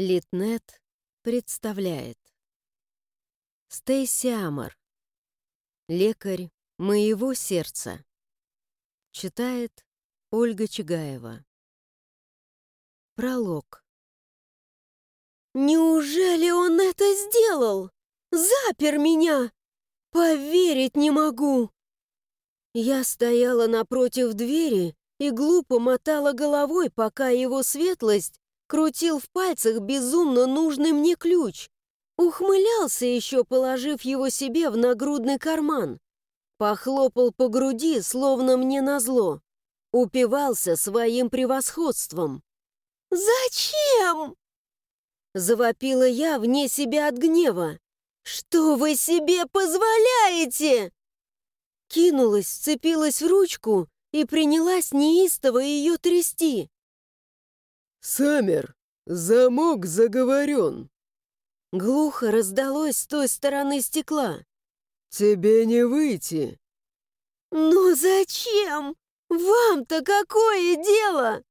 Литнет представляет Стейси Амор Лекарь моего сердца Читает Ольга Чигаева Пролог «Неужели он это сделал? Запер меня! Поверить не могу!» Я стояла напротив двери и глупо мотала головой, пока его светлость крутил в пальцах безумно нужный мне ключ. Ухмылялся еще, положив его себе в нагрудный карман. Похлопал по груди, словно мне назло. Упивался своим превосходством. «Зачем?» Завопила я вне себя от гнева. «Что вы себе позволяете?» Кинулась, вцепилась в ручку и принялась неистово ее трясти. «Саммер, замок заговорен!» Глухо раздалось с той стороны стекла. «Тебе не выйти!» «Но зачем? Вам-то какое дело?»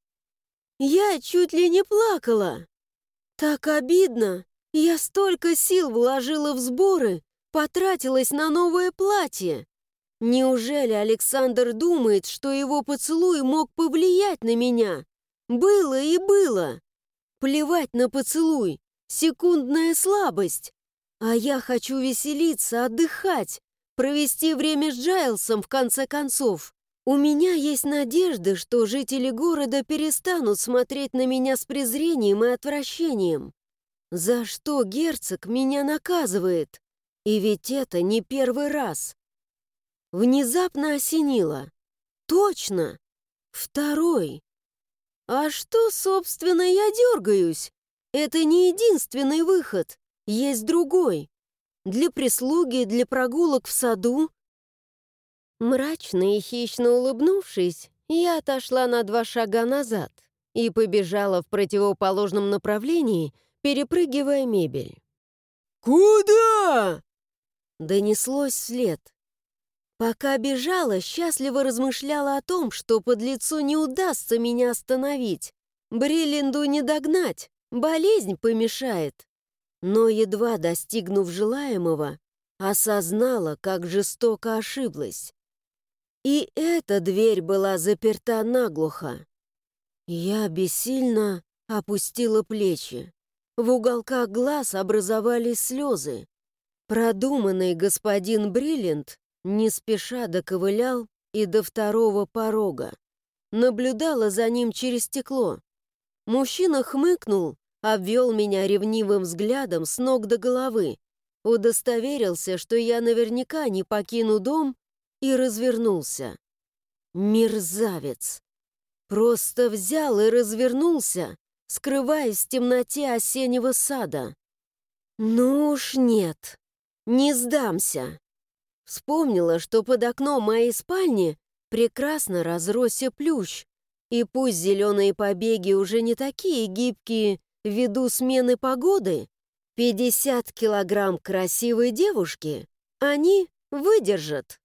Я чуть ли не плакала. Так обидно. Я столько сил вложила в сборы, потратилась на новое платье. Неужели Александр думает, что его поцелуй мог повлиять на меня? Было и было. Плевать на поцелуй. Секундная слабость. А я хочу веселиться, отдыхать, провести время с Джайлсом в конце концов. У меня есть надежда, что жители города перестанут смотреть на меня с презрением и отвращением. За что герцог меня наказывает? И ведь это не первый раз. Внезапно осенило. Точно! Второй! А что, собственно, я дергаюсь? Это не единственный выход, есть другой. Для прислуги, для прогулок в саду. Мрачно и хищно улыбнувшись, я отошла на два шага назад и побежала в противоположном направлении, перепрыгивая мебель. «Куда?» Донеслось вслед. Пока бежала, счастливо размышляла о том, что под лицо не удастся меня остановить. Бриллинду не догнать, болезнь помешает. Но едва достигнув желаемого, осознала, как жестоко ошиблась. И эта дверь была заперта наглухо. Я бессильно опустила плечи. В уголках глаз образовались слезы. Продуманный господин Бриллиант не спеша доковылял и до второго порога. Наблюдала за ним через стекло. Мужчина хмыкнул, обвел меня ревнивым взглядом с ног до головы, удостоверился, что я наверняка не покину дом и развернулся. Мерзавец! Просто взял и развернулся, скрываясь в темноте осеннего сада. Ну уж нет, не сдамся. Вспомнила, что под окном моей спальни прекрасно разросся плющ, и пусть зеленые побеги уже не такие гибкие ввиду смены погоды, 50 килограмм красивой девушки они выдержат.